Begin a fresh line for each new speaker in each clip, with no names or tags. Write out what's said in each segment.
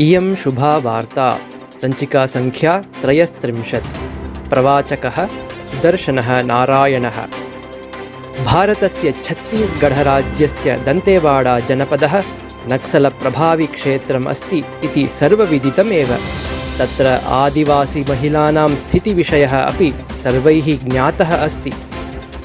इयं शुभा वार्ता सञ्चिकासङ्ख्या त्रयस्त्रिंशत्। प्रवाचकः सुदर्शनः नारायणः। भारतस्य छत्तीसगढराज्यस्य दन्तेवाडाजनपदः नक्सलप्रभाविक्षेत्रम् अस्ति इति सर्वविदितमेव। तत्र आदिवासिमहिलानां स्थितिविषयः अपि सर्वैः ज्ञातः अस्ति।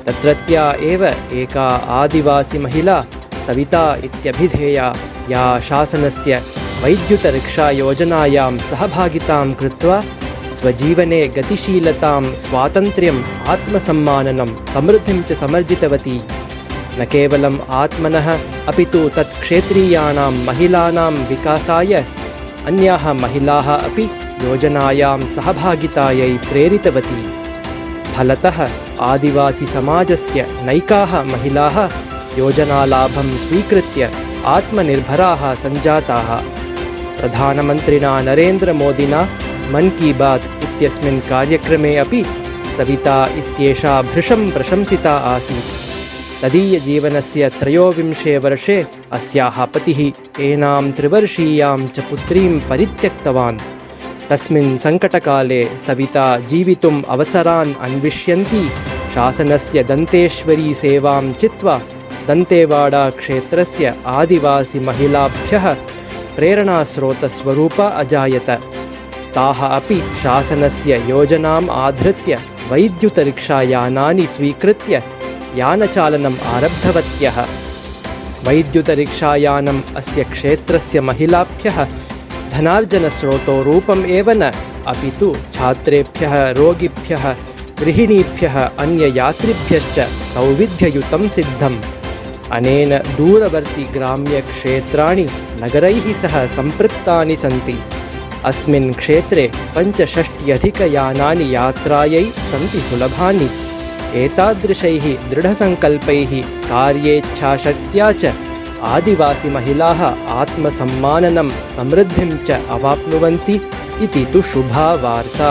तत्रत्या एव एका आदिवासिमहिला सविता इत्यभिधेया या शासनस्य वैद्युतरिक्षायोजनायां सहभागितां कृत्वा स्वजीवने गतिशीलतां स्वातन्त्र्यम् आत्मसम्माननं समृद्धिं च समर्जितवती। न केवलम् आत्मनः अपि तु तत्क्षेत्रीयाणां महिलानां विकासाय अन्याः महिलाः अपि योजनायां सहभागितायै प्रेरितवती। फलतः आदिवासिसमाजस्य नैकाः महिलाः योजनालाभं स्वीकृत्य आत्मनिर्भराः सञ्जाताः प्रधानमन्त्रिणा नरेन्द्रमोदिना मन् की बात् इत्यस्मिन् कार्यक्रमे अपि सविता इत्येषा भृशं प्रशंसिता आसीत्। तदीयजीवनस्य त्रयोविंशे वर्षे अस्याः पतिः एनां त्रिवर्षीयां च पुत्रीं परित्यक्तवान्। तस्मिन् सङ्कटकाले सविता जीवितुम् अवसरान् अन्विष्यन्ती शासनस्य दन्तेश्वरीसेवां चित्वा दन्तेवाडाक्षेत्रस्य आदिवासिमहिलाभ्यः प्रेरणास्रोतस्वरूपा अजायत। ताः अपि शासनस्य योजनाम् आधृत्य वैद्युतरिक्षायानानि स्वीकृत्य यानचालनम् आरब्धवत्यः। वैद्युतरिक्षायानम् अस्य क्षेत्रस्य महिलाभ्यः धनार्जनस्रोतो रूपम् एव न अपि तु छात्रेभ्यः रोगिभ्यः गृहिणीभ्यः अन्ययात्रिभ्यश्च सौविध्ययुतं सिद्धम् अनेन दूरवर्तिग्राम्यक्षेत्राणि नगरैः सह सम्पृक्तानि सन्ति। अस्मिन् क्षेत्रे पञ्चषष्ट्यधिकयानानि यात्रायै सन्ति सुलभानि। एतादृशैः दृढसङ्कल्पैः कार्येच्छाशक्त्या च आदिवासिमहिलाः आत्मसम्माननं समृद्धिं च अवाप्नुवन्ति इति तु शुभा वार्ता